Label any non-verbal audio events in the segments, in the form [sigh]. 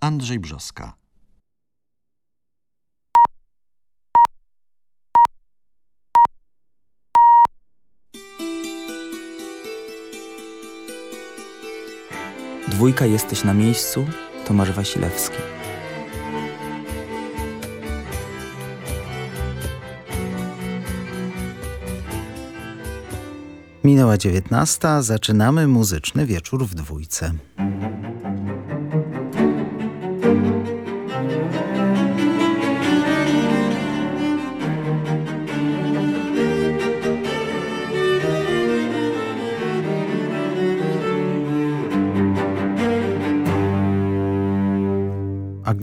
Andrzej Brzoska. Dwójka jesteś na miejscu, Tomasz Wasilewski. Minęła dziewiętnasta, zaczynamy muzyczny wieczór w dwójce.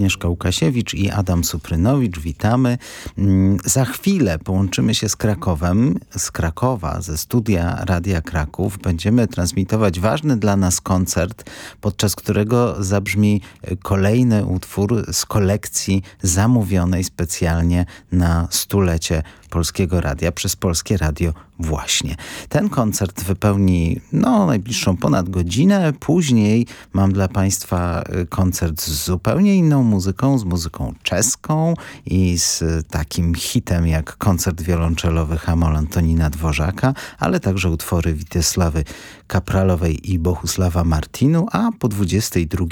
Agnieszka Łukasiewicz i Adam Suprynowicz. Witamy. Mm, za chwilę połączymy się z Krakowem, z Krakowa, ze studia Radia Kraków. Będziemy transmitować ważny dla nas koncert, podczas którego zabrzmi kolejny utwór z kolekcji zamówionej specjalnie na stulecie Polskiego Radia przez Polskie Radio właśnie. Ten koncert wypełni no, najbliższą ponad godzinę. Później mam dla Państwa y, koncert z zupełnie inną muzyką, z muzyką czeską i z takim hitem jak koncert wiolonczelowy Hamol Antonina Dworzaka, ale także utwory Witesławy Kapralowej i Bohusława Martinu, a po 22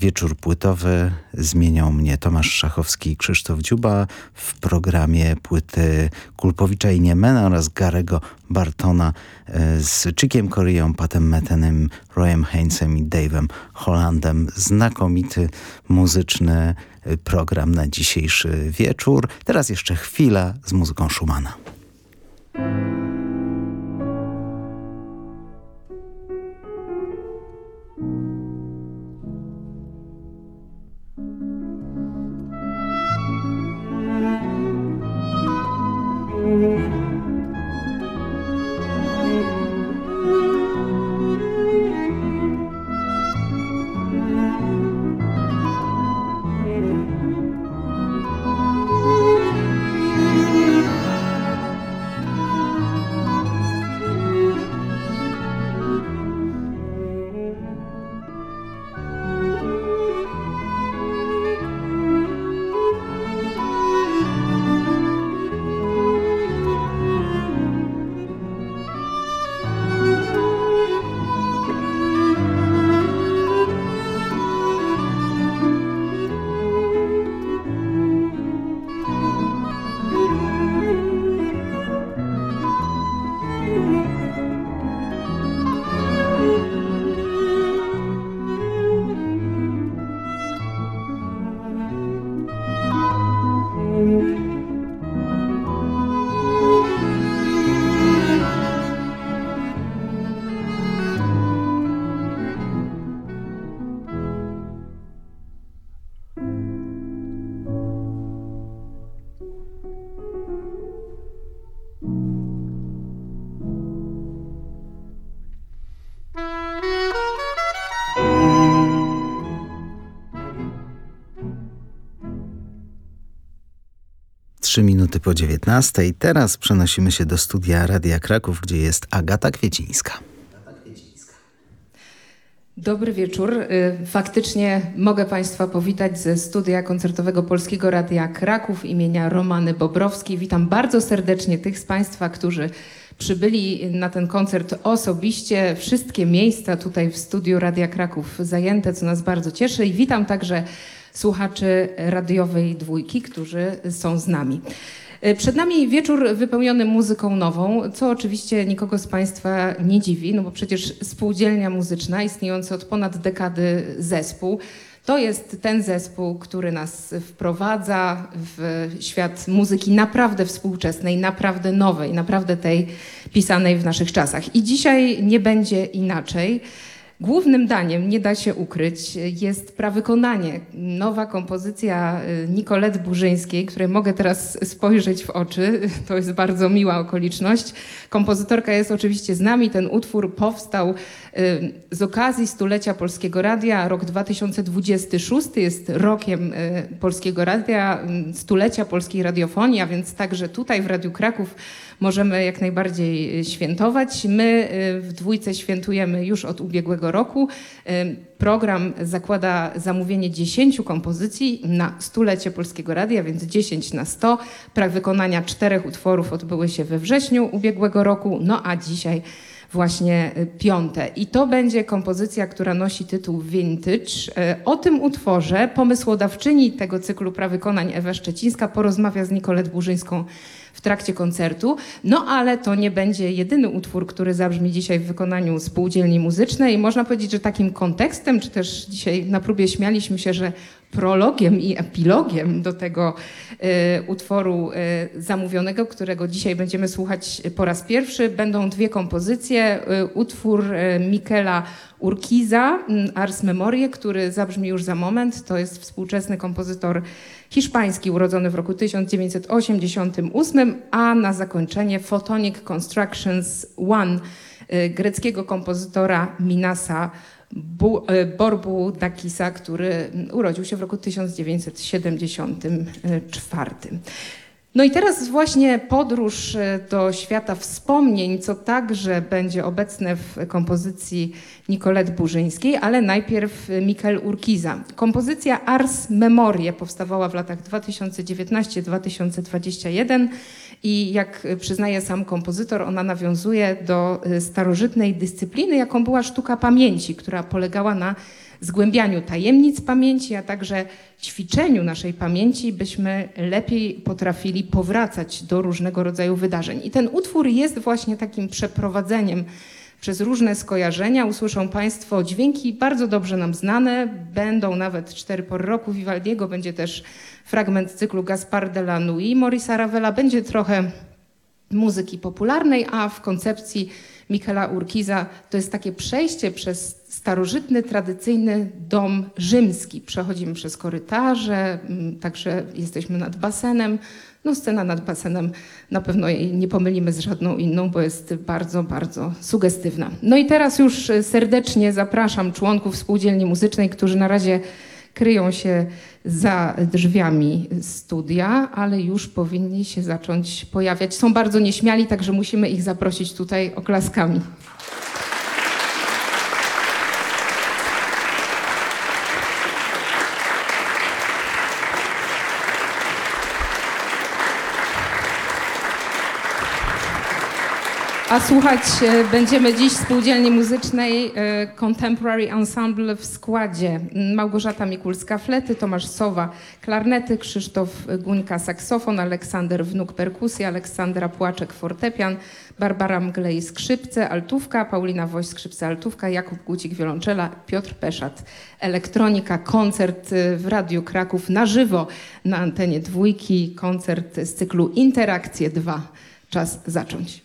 wieczór płytowy zmienią mnie Tomasz Szachowski i Krzysztof Dziuba w programie płyty Kulpowicza i Niemena oraz Garego Bartona e, z Chickiem Koreą, Patem Metenem, Royem Hainesem i Dave'em Hollandem. Znakomity muzyczny e, program na dzisiejszy wieczór. Teraz jeszcze chwila z muzyką Schumana. Trzy minuty po dziewiętnastej. Teraz przenosimy się do studia Radia Kraków, gdzie jest Agata Kwiecińska. Dobry wieczór. Y, faktycznie mogę Państwa powitać ze studia koncertowego Polskiego Radia Kraków imienia Romany Bobrowskiej. Witam bardzo serdecznie tych z Państwa, którzy przybyli na ten koncert osobiście. Wszystkie miejsca tutaj w studiu Radia Kraków zajęte, co nas bardzo cieszy. I witam także słuchaczy radiowej dwójki, którzy są z nami. E, przed nami wieczór wypełniony muzyką nową, co oczywiście nikogo z Państwa nie dziwi, no bo przecież spółdzielnia muzyczna, istniejący od ponad dekady zespół, to jest ten zespół, który nas wprowadza w świat muzyki naprawdę współczesnej, naprawdę nowej, naprawdę tej pisanej w naszych czasach. I dzisiaj nie będzie inaczej. Głównym daniem, nie da się ukryć, jest prawykonanie. Nowa kompozycja y, Nicolette Burzyńskiej, której mogę teraz spojrzeć w oczy. [laughs] To jest bardzo miła okoliczność. Kompozytorka jest oczywiście z nami. Ten utwór powstał y, z okazji stulecia Polskiego Radia. Rok 2026 jest rokiem y, Polskiego Radia, stulecia polskiej radiofonii, a więc także tutaj w Radiu Kraków możemy jak najbardziej świętować. My w dwójce świętujemy już od ubiegłego roku. Program zakłada zamówienie 10 kompozycji na stulecie Polskiego Radia, więc 10 na 100. Prag wykonania czterech utworów odbyły się we wrześniu ubiegłego roku, no a dzisiaj właśnie y, piąte. I to będzie kompozycja, która nosi tytuł Vintage. Y, O tym utworze pomysłodawczyni tego cyklu prawykonań Ewa Szczecińska porozmawia z Nicolet Burzyńską w trakcie koncertu. No ale to nie będzie jedyny utwór, który zabrzmi dzisiaj w wykonaniu spółdzielni muzycznej. Można powiedzieć, że takim kontekstem, czy też dzisiaj na próbie śmialiśmy się, że prologiem i epilogiem do tego e, utworu e, zamówionego, którego dzisiaj będziemy słuchać po raz pierwszy, będą dwie kompozycje. E, utwór Mikela Urquiza, Ars Memorie, który zabrzmi już za moment. To jest współczesny kompozytor hiszpański, urodzony w roku 1988, a na zakończenie Photonic Constructions One greckiego kompozytora Minasa Borbu Dakisa, który urodził się w roku 1974. No i teraz właśnie podróż e, do świata wspomnień, co także będzie obecne w kompozycji Nicolette Burzyńskiej, ale najpierw Mikel Urkiza. Kompozycja Ars Memorie powstawała w latach 2019-2021 i jak przyznaje sam kompozytor, ona nawiązuje do e, starożytnej dyscypliny, jaką była sztuka pamięci, która polegała na zgłębianiu tajemnic pamięci, a także ćwiczeniu naszej pamięci, byśmy lepiej potrafili powracać do różnego rodzaju wydarzeń. I ten utwór jest właśnie takim przeprowadzeniem przez różne skojarzenia. Usłyszą Państwo dźwięki bardzo dobrze nam znane, będą nawet cztery pory roku Vivaldiego, będzie też fragment cyklu Gaspar de la Nuit Maurice'a Ravela, będzie trochę muzyki popularnej, a w koncepcji Michela Urkiza to jest takie przejście przez starożytny, tradycyjny dom rzymski. Przechodzimy przez korytarze, także jesteśmy nad basenem. No scena nad basenem na pewno jej nie pomylimy z żadną inną, bo jest bardzo, bardzo sugestywna. No i teraz już serdecznie zapraszam członków spółdzielni muzycznej, którzy na razie kryją się za drzwiami studia, ale już powinni się zacząć pojawiać. Są bardzo nieśmiali, także musimy ich zaprosić tutaj oklaskami. A słuchać e, będziemy dziś spółdzielni muzycznej e, Contemporary Ensemble w składzie Małgorzata Mikulska flety, Tomasz Sowa klarnety, Krzysztof Guńka saksofon, Aleksander Wnuk perkusja, Aleksandra Płaczek fortepian, Barbara Mglej skrzypce, altówka, Paulina Woś skrzypce, altówka, Jakub Gucik wiolonczela, Piotr Peszat elektronika, koncert e, w Radiu Kraków na żywo na antenie dwójki, koncert z cyklu Interakcje 2. Czas zacząć.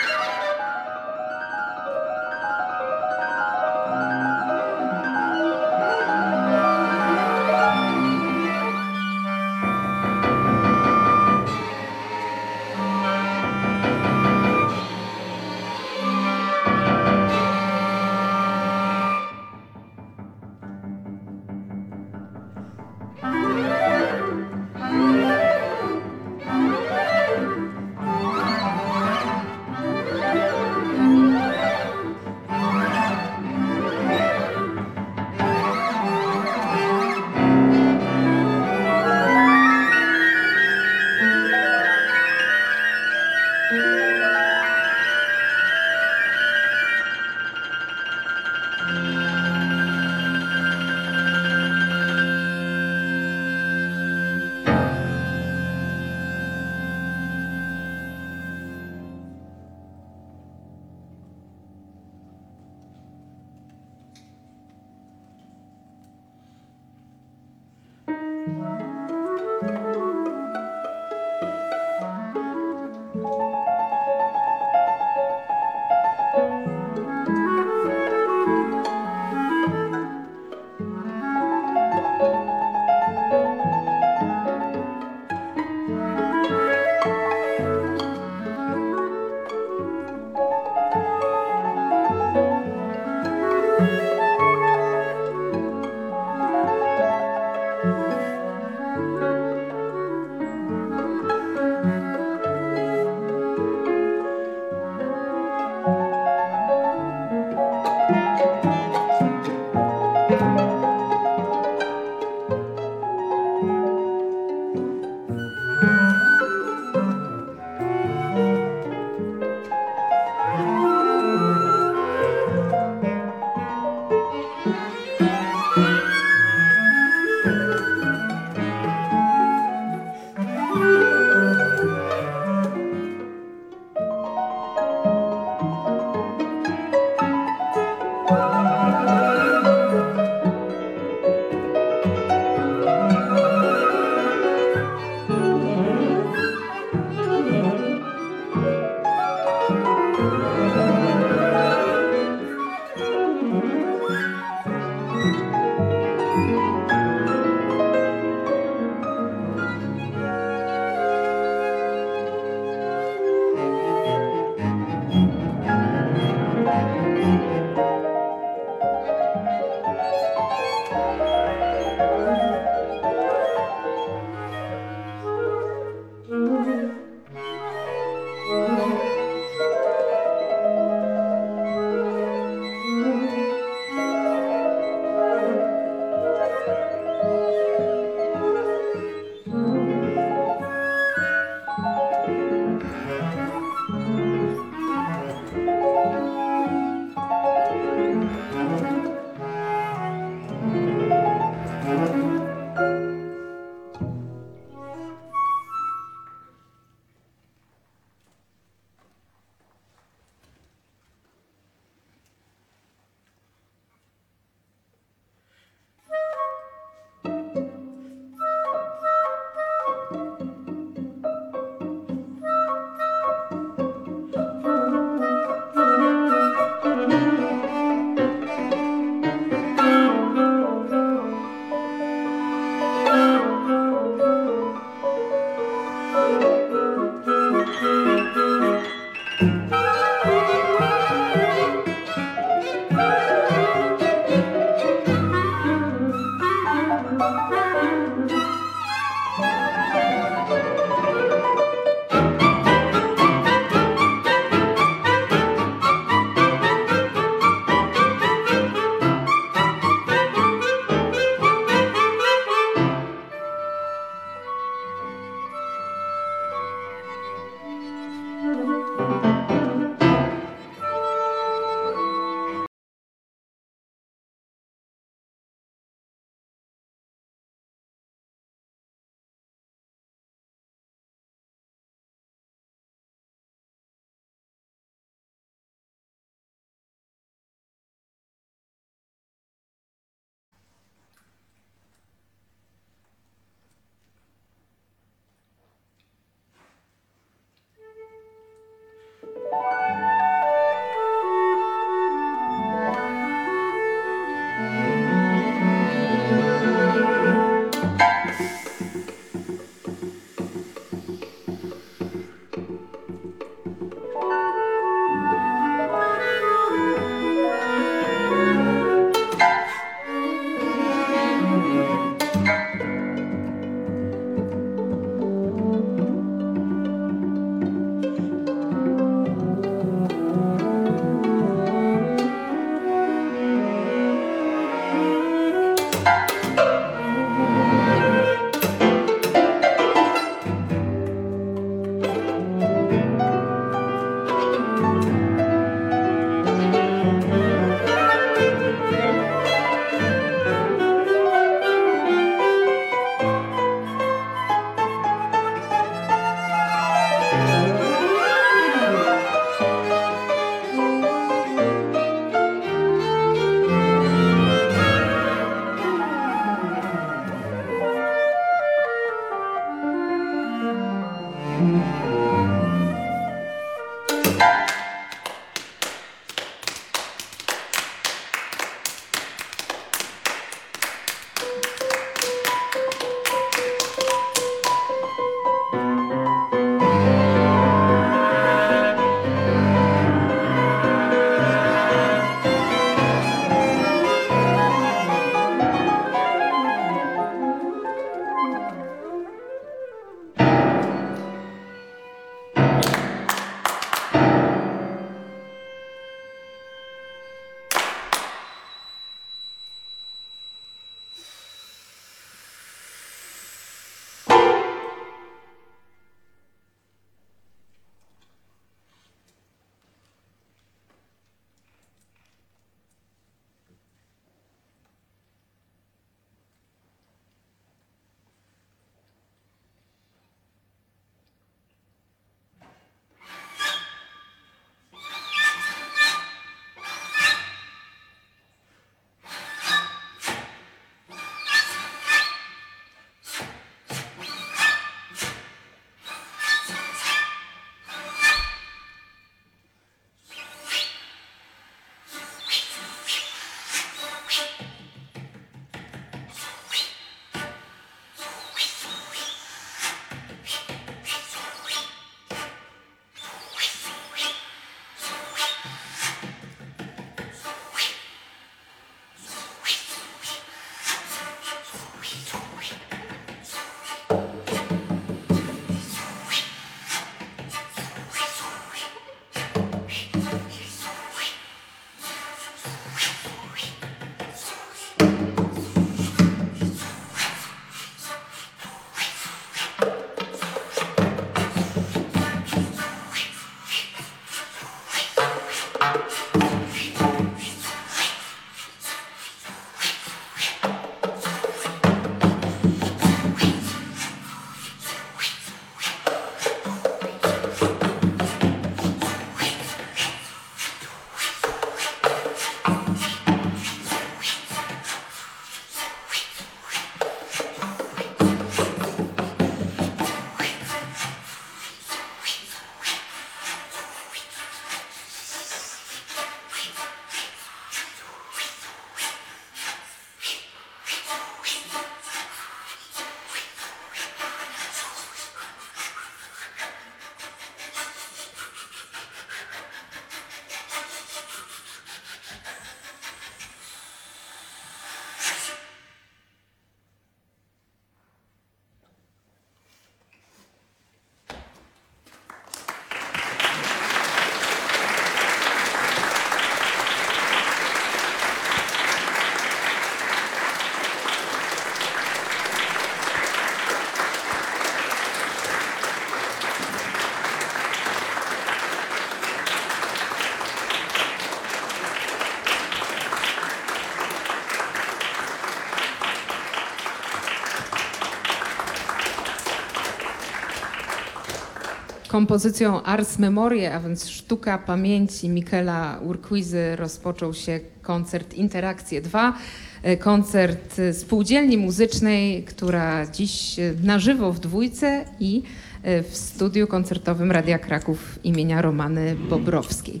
Kompozycją Ars Memoria, a więc Sztuka Pamięci Michela Urquizy rozpoczął się koncert Interakcje 2, e, koncert spółdzielni muzycznej, która dziś e, na żywo w dwójce i e, w studiu koncertowym Radia Kraków imienia Romany Bobrowskiej.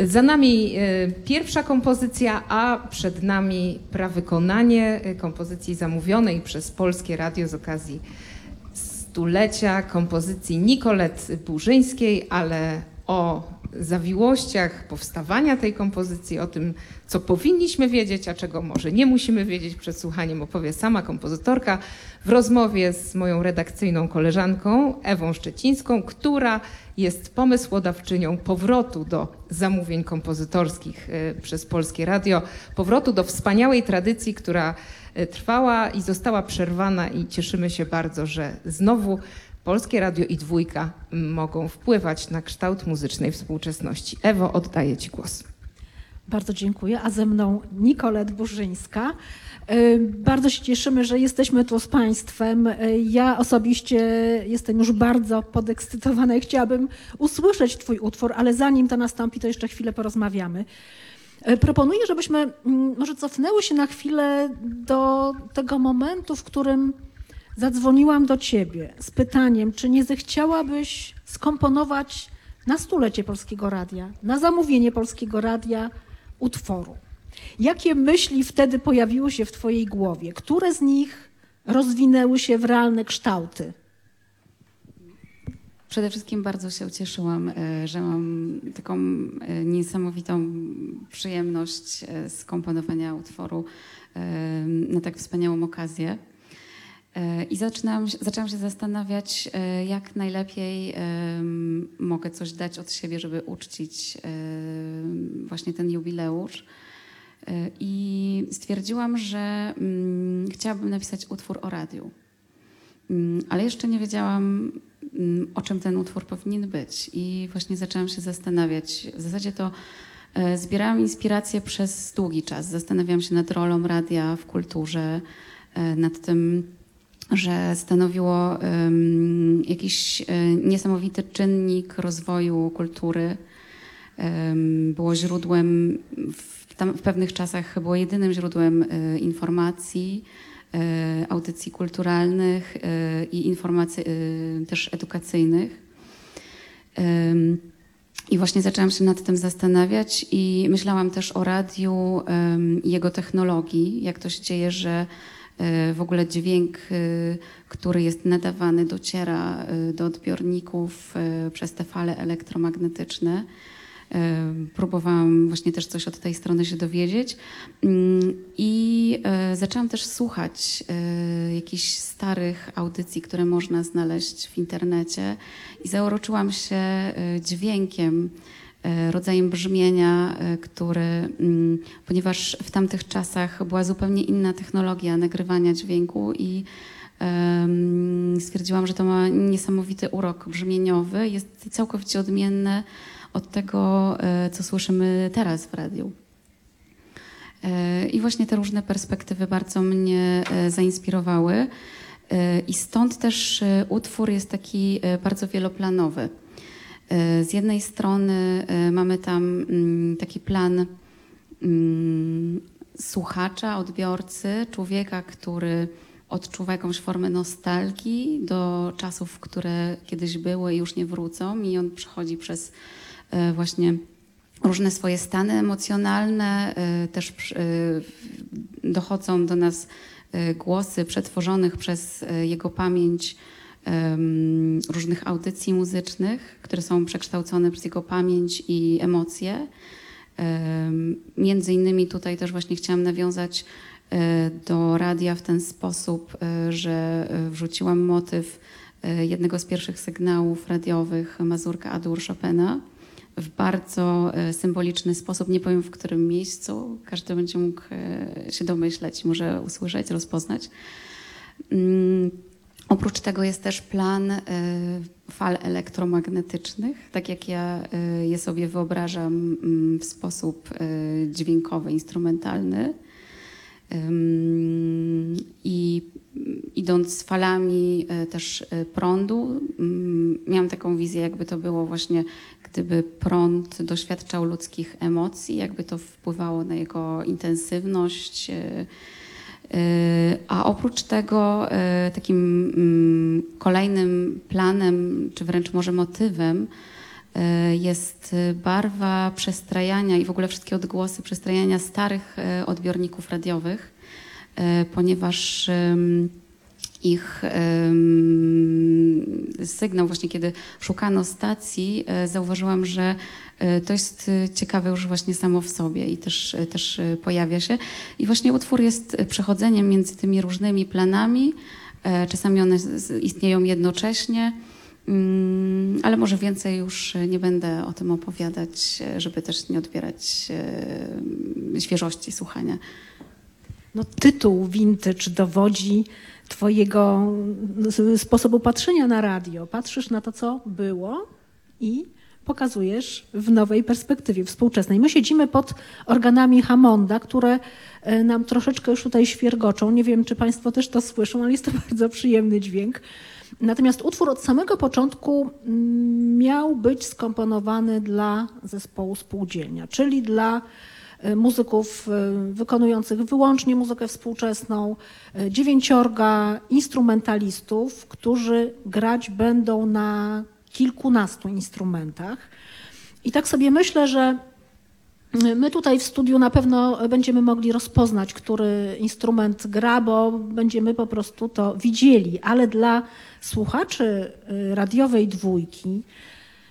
Za nami pierwsza kompozycja, a przed nami prawykonanie kompozycji zamówionej przez Polskie Radio z okazji stulecia kompozycji Nicolet Burzyńskiej, ale o zawiłościach powstawania tej kompozycji, o tym, co powinniśmy wiedzieć, a czego może nie musimy wiedzieć przed słuchaniem, opowie sama kompozytorka w rozmowie z moją redakcyjną koleżanką Ewą Szczecińską, która jest pomysłodawczynią powrotu do zamówień kompozytorskich e, przez Polskie Radio, powrotu do wspaniałej tradycji, która trwała i została przerwana i cieszymy się bardzo, że znowu Polskie Radio i Dwójka mogą wpływać na kształt muzycznej współczesności. Ewo, oddaję Ci głos. Bardzo dziękuję. A ze mną Nicolet Burzyńska. E, bardzo się cieszymy, że jesteśmy tu z Państwem. E, ja osobiście jestem już bardzo podekscytowana i chciałabym usłyszeć Twój utwór, ale zanim to nastąpi, to jeszcze chwilę porozmawiamy. E, proponuję, żebyśmy mm, może cofnęły się na chwilę do tego momentu, w którym zadzwoniłam do Ciebie z pytaniem, czy nie zechciałabyś skomponować na stulecie Polskiego Radia, na zamówienie Polskiego Radia utworu. Jakie myśli wtedy pojawiły się w Twojej głowie? Które z nich rozwinęły się w realne kształty? Przede wszystkim bardzo się ucieszyłam, e, że mam taką e, niesamowitą przyjemność e, skomponowania utworu na tak wspaniałą okazję. I zaczynałam, zaczęłam się zastanawiać, jak najlepiej mogę coś dać od siebie, żeby uczcić właśnie ten jubileusz. I stwierdziłam, że mm, chciałabym napisać utwór o radiu. Mm, ale jeszcze nie wiedziałam, o czym ten utwór powinien być. I właśnie zaczęłam się zastanawiać. W zasadzie to e, zbierałam inspirację przez długi czas. Zastanawiałam się nad rolą radia w kulturze, e, nad tym, że stanowiło jakiś um, niesamowity czynnik rozwoju kultury. Było źródłem, w, tam, w, pewnych czasach było jedynym źródłem e, informacji, audycji kulturalnych i informacji też edukacyjnych. I właśnie zaczęłam się nad tym zastanawiać i myślałam też o radiu i jego technologii, jak to się dzieje, że w ogóle dźwięk, który jest nadawany, dociera do odbiorników przez te fale elektromagnetyczne. Próbowałam właśnie też coś od tej strony się dowiedzieć. Mm, i zaczęłam też słuchać jakichś starych audycji, które można znaleźć w internecie. I zauroczyłam się dźwiękiem E, rodzajem brzmienia, e, który, mm, ponieważ w tamtych czasach była zupełnie inna technologia nagrywania dźwięku i stwierdziłam, że to ma niesamowity urok brzmieniowy, jest całkowicie odmienne od tego, e, co słyszymy teraz w radiu. I właśnie te różne perspektywy bardzo mnie zainspirowały. I stąd też utwór jest taki bardzo wieloplanowy. E, z jednej strony e, mamy tam mm, taki plan mm, słuchacza, odbiorcy, człowieka, który odczuwa jakąś formę nostalgii do czasów, które kiedyś były i już nie wrócą, i on przechodzi przez e, właśnie różne swoje stany emocjonalne. Też dochodzą do nas głosy przetworzonych przez jego pamięć różnych audycji muzycznych, które są przekształcone przez jego pamięć i emocje. Między innymi tutaj też właśnie chciałam nawiązać e, do radia w ten sposób, e, że e, wrzuciłam motyw jednego z pierwszych sygnałów radiowych Mazurka Adur Chopina w bardzo symboliczny sposób. Nie powiem w którym miejscu, każdy będzie mógł się domyśleć, może usłyszeć, rozpoznać. Mm, Oprócz tego jest też plan y, fal elektromagnetycznych, tak jak ja je sobie wyobrażam mm, w sposób dźwiękowy, instrumentalny. I idąc falami e, też e, prądu, miałam taką wizję, jakby to było właśnie, gdyby prąd doświadczał ludzkich emocji, jakby to wpływało na jego intensywność. e, e, A oprócz tego e, takim mm, kolejnym planem, czy wręcz może motywem, jest barwa przestrajania i w ogóle wszystkie odgłosy przestrajania starych odbiorników radiowych, ponieważ ich sygnał, właśnie kiedy szukano stacji, e, zauważyłam, że e, to jest e, ciekawe już właśnie samo w sobie i też, też pojawia się. I właśnie utwór jest przechodzeniem między tymi różnymi planami. Czasami one istnieją jednocześnie, Mm, ale może więcej już nie będę o tym opowiadać, żeby też nie odbierać świeżości słuchania. No, tytuł Vintage dowodzi Twojego sposobu patrzenia na radio. Patrzysz na to, co było i pokazujesz w nowej perspektywie współczesnej. My siedzimy pod organami Hammonda, które e, nam troszeczkę już tutaj świergoczą. Nie wiem, czy Państwo też to słyszą, ale jest to [laughs] bardzo przyjemny dźwięk. Natomiast utwór od samego początku mm, miał być skomponowany dla zespołu spółdzielnia, czyli dla muzyków e, wykonujących wyłącznie muzykę współczesną, e, dziewięciorga instrumentalistów, którzy grać będą na kilkunastu instrumentach. I tak sobie myślę, że My tutaj w studiu na pewno będziemy mogli rozpoznać, który instrument gra, bo będziemy po prostu to widzieli, ale dla słuchaczy y, radiowej dwójki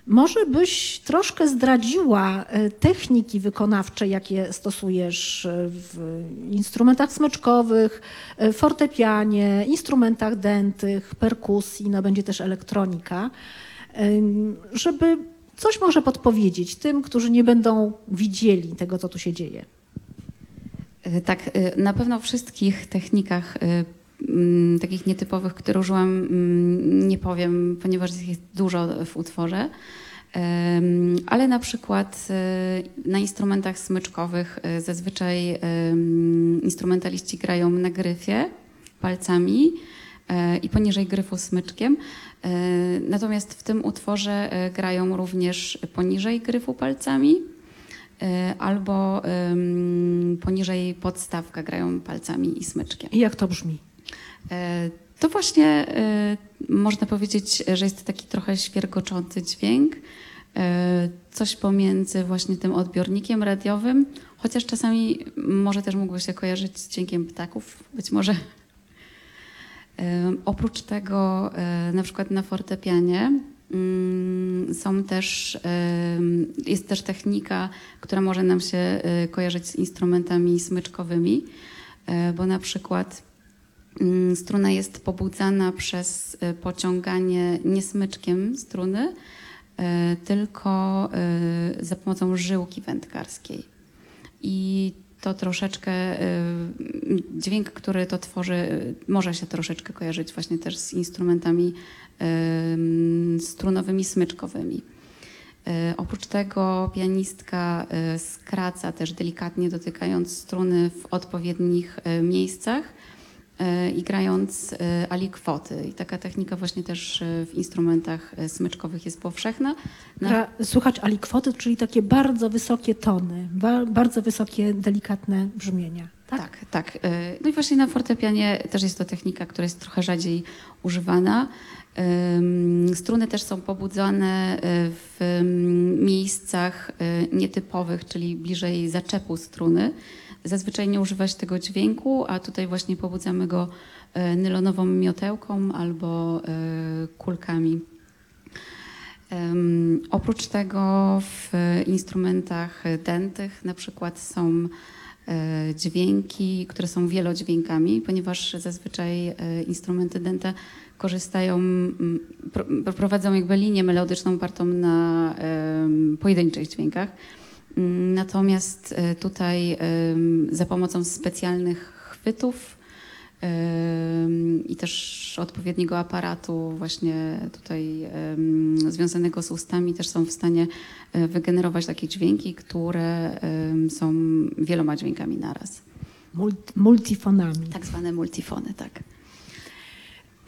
może byś troszkę zdradziła y, techniki wykonawcze, jakie stosujesz y, w instrumentach smyczkowych, y, fortepianie, instrumentach dętych, perkusji, no będzie też elektronika, żeby coś może podpowiedzieć tym, którzy nie będą widzieli tego, co tu się dzieje. E, Tak, e, na pewno o wszystkich technikach e, takich nietypowych, które użyłam, mm, nie powiem, ponieważ jest dużo w utworze. Ale na przykład e, na instrumentach smyczkowych e, zazwyczaj instrumentaliści grają na gryfie palcami e, i poniżej gryfu smyczkiem. Natomiast w tym utworze grają również poniżej gryfu palcami albo poniżej podstawka grają palcami i smyczkiem. I jak to brzmi? E, To właśnie e, można powiedzieć, że jest taki trochę świergoczący dźwięk, e, coś pomiędzy właśnie tym odbiornikiem radiowym, chociaż czasami może też mógłby się kojarzyć z dźwiękiem ptaków, być może. Oprócz tego, na przykład na fortepianie mm, są też, jest też technika, która może nam się kojarzyć z instrumentami smyczkowymi, bo na przykład Struna jest pobudzana przez y, pociąganie nie smyczkiem struny, y, tylko y, za pomocą żyłki wędkarskiej. I to troszeczkę, dźwięk, który to tworzy, może się troszeczkę kojarzyć właśnie też z instrumentami y, strunowymi, smyczkowymi. Oprócz tego pianistka skraca też delikatnie dotykając struny w odpowiednich miejscach i grając e, alikwoty. I taka technika właśnie też e, w instrumentach e, smyczkowych jest powszechna. Na- Gra, słuchać alikwoty, czyli takie bardzo wysokie tony, ba, bardzo wysokie, delikatne brzmienia. Tak? Tak, tak. E, No i właśnie na fortepianie też jest to technika, która jest trochę rzadziej używana. Struny też są pobudzane e, w miejscach e, nietypowych, czyli bliżej zaczepu struny. Zazwyczaj nie używa się tego dźwięku, a tutaj właśnie pobudzamy go e, nylonową miotełką albo e, kulkami. Oprócz tego w instrumentach dętych na przykład są e, dźwięki, które są wielodźwiękami, ponieważ zazwyczaj instrumenty dęte korzystają, pro- prowadzą jakby linię melodyczną opartą na pojedynczych dźwiękach. Mm, Natomiast e, tutaj za pomocą specjalnych chwytów i też odpowiedniego aparatu właśnie tutaj związanego z ustami też są w stanie e, wygenerować takie dźwięki, które są wieloma dźwiękami naraz. multi, multifonami. Tak zwane multifony, tak.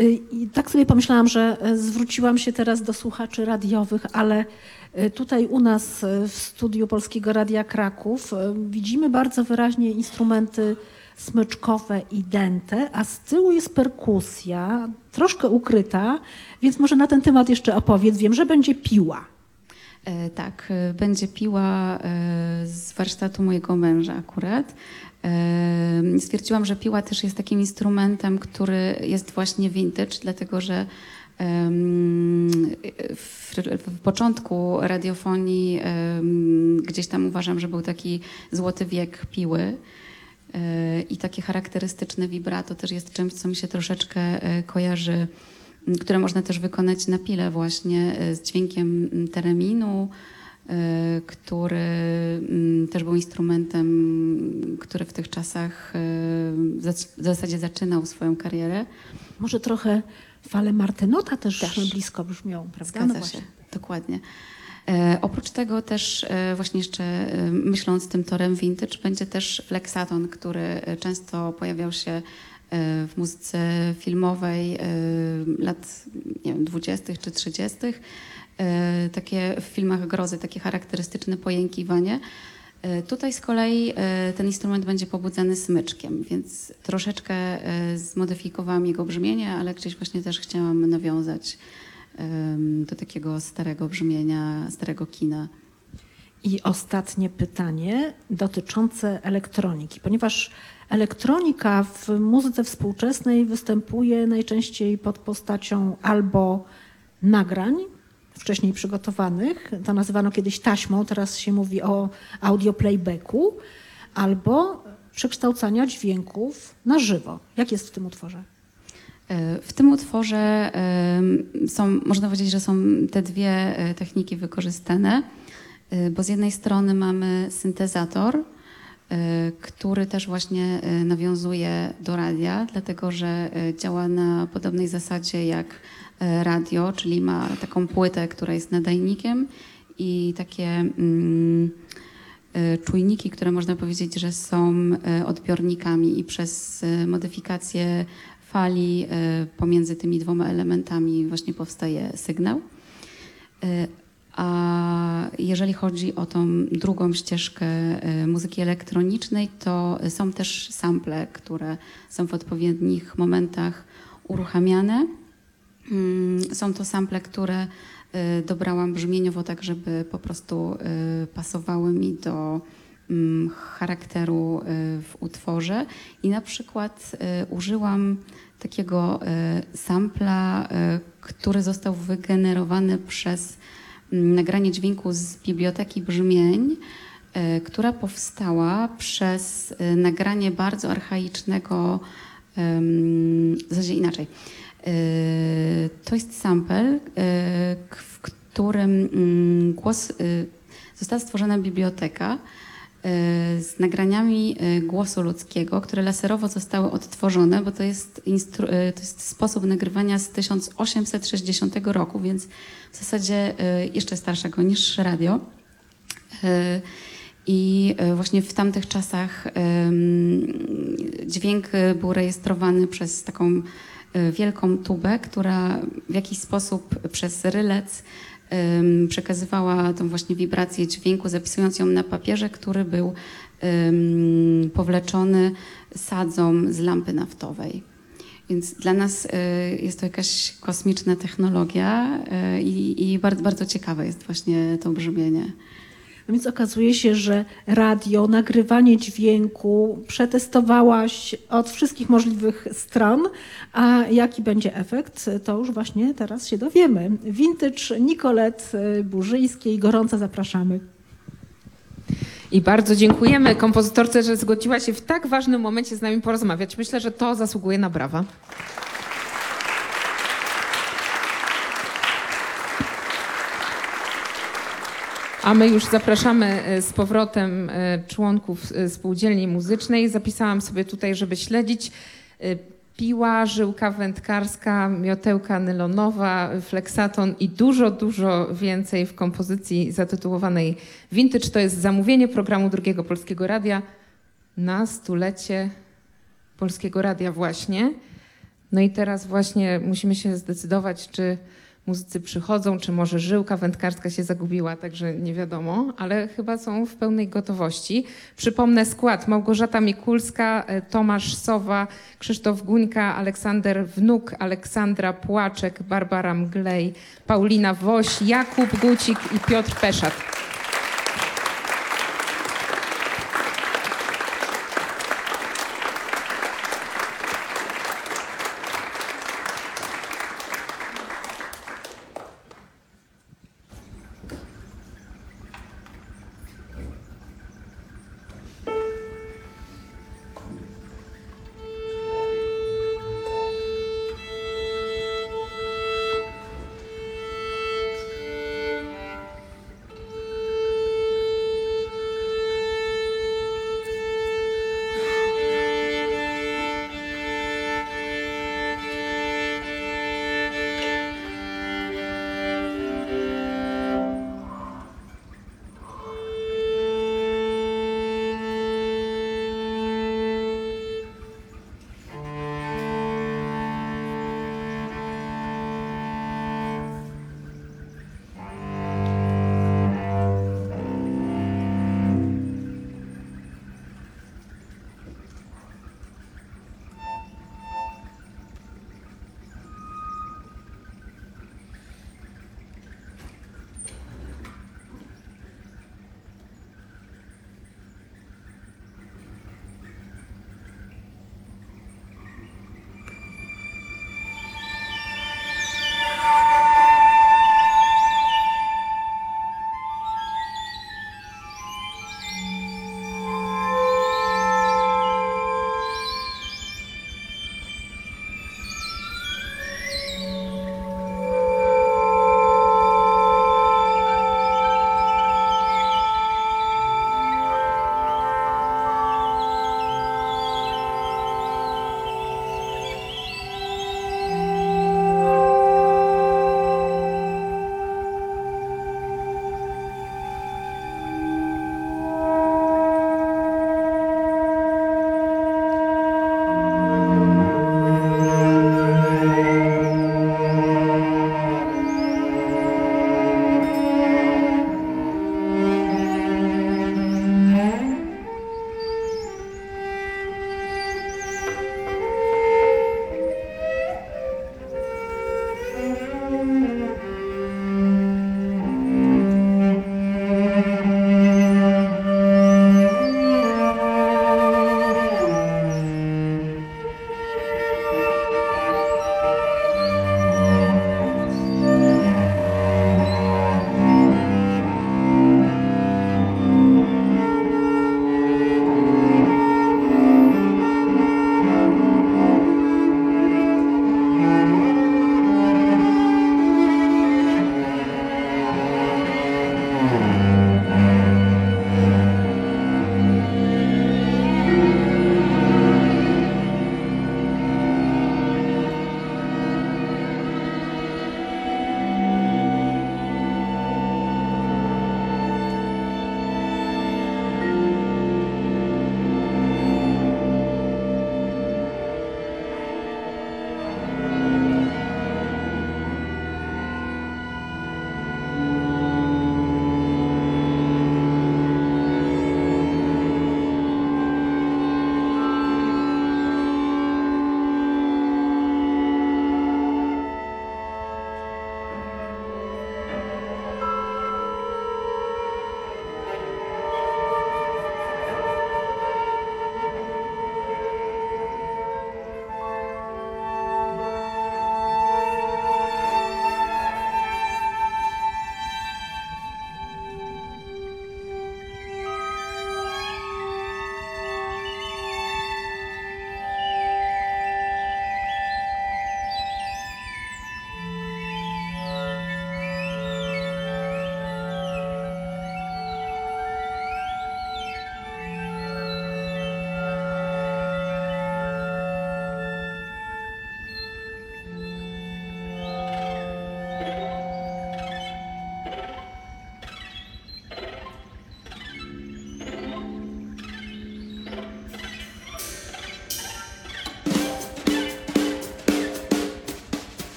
Y, I tak sobie pomyślałam, że e, zwróciłam się teraz do słuchaczy radiowych, ale e, tutaj u nas e, w studiu Polskiego Radia Kraków widzimy bardzo wyraźnie instrumenty smyczkowe i dęte, a z tyłu jest perkusja, troszkę ukryta, więc może na ten temat jeszcze opowiedz. Wiem, że będzie piła. Tak, będzie piła z warsztatu mojego męża akurat. Stwierdziłam, że piła też jest takim instrumentem, który jest właśnie vintage, dlatego że w, w początku radiofonii gdzieś tam uważam, że był taki złoty wiek piły. E, I takie charakterystyczne vibrato też jest czymś, co mi się troszeczkę e, kojarzy które można też wykonać na pile właśnie e, z dźwiękiem tereminu, który m, też był instrumentem, który w tych czasach e, w zasadzie zaczynał swoją karierę. Może trochę fale Martynota też, Też. blisko brzmią, prawda? Zgadza No się, dokładnie. E, oprócz tego też e, właśnie jeszcze e, myśląc tym torem vintage będzie też Flexaton, który często pojawiał się e, w muzyce filmowej e, lat nie wiem, 20. czy 30. E, takie w filmach grozy, takie charakterystyczne pojękiwanie. E, Tutaj z kolei e, ten instrument będzie pobudzany smyczkiem, więc troszeczkę zmodyfikowałam jego brzmienie, ale gdzieś właśnie też chciałam nawiązać do takiego starego brzmienia, starego kina. I ostatnie pytanie dotyczące elektroniki, ponieważ elektronika w muzyce współczesnej występuje najczęściej pod postacią albo nagrań wcześniej przygotowanych, to nazywano kiedyś taśmą, teraz się mówi o audio playbacku, albo przekształcania dźwięków na żywo. Jak jest w tym utworze? E, W tym utworze em, są, można powiedzieć, że są te dwie e, techniki wykorzystane, e, bo z jednej strony mamy syntezator, e, który też właśnie e, nawiązuje do radia, dlatego że e, działa na podobnej zasadzie jak e, radio, czyli ma taką płytę, która jest nadajnikiem i takie mm, e, czujniki, które można powiedzieć, że są e, odbiornikami i przez e, modyfikację fali e, pomiędzy tymi dwoma elementami właśnie powstaje sygnał. E, A jeżeli chodzi o tą drugą ścieżkę e, muzyki elektronicznej, to są też sample, które są w odpowiednich momentach uruchamiane. Mm, Są to sample, które y, dobrałam brzmieniowo tak, żeby po prostu y, pasowały mi do mm, charakteru y, w utworze. I na przykład użyłam takiego sampla, który został wygenerowany przez mm, nagranie dźwięku z biblioteki brzmień, która powstała przez nagranie bardzo archaicznego, w zasadzie inaczej. Y, To jest sample, y, w którym mm, głos, y, została stworzona biblioteka z nagraniami głosu ludzkiego, które laserowo zostały odtworzone, bo to jest, to jest sposób nagrywania z 1860 roku, więc w zasadzie jeszcze starszego niż radio. I właśnie w tamtych czasach dźwięk był rejestrowany przez taką wielką tubę, która w jakiś sposób przez rylec przekazywała tą właśnie wibrację dźwięku, zapisując ją na papierze, który był powleczony sadzą z lampy naftowej. Więc dla nas y, jest to jakaś kosmiczna technologia y, i, i bardzo, bardzo ciekawe jest właśnie to brzmienie. No więc okazuje się, że radio, nagrywanie dźwięku przetestowałaś od wszystkich możliwych stron, a jaki będzie efekt, to już właśnie teraz się dowiemy. Vintage Nicolet Burzyńskiej, gorąco zapraszamy. I bardzo dziękujemy kompozytorce, że zgodziła się w tak ważnym momencie z nami porozmawiać. Myślę, że to zasługuje na brawa. A my już zapraszamy e, z powrotem e, członków e, spółdzielni muzycznej. Zapisałam sobie tutaj, żeby śledzić piła, żyłka wędkarska, miotełka nylonowa, fleksaton i dużo, dużo więcej w kompozycji zatytułowanej Vintage. To jest zamówienie programu Drugiego Polskiego Radia. na stulecie Polskiego Radia właśnie. No i teraz właśnie musimy się zdecydować, czy muzycy przychodzą, czy może żyłka wędkarska się zagubiła, także nie wiadomo, ale chyba są w pełnej gotowości. Przypomnę skład. Małgorzata Mikulska, e, Tomasz Sowa, Krzysztof Guńka, Aleksander Wnuk, Aleksandra Płaczek, Barbara Mglej, Paulina Woś, Jakub Gucik i Piotr Peszat.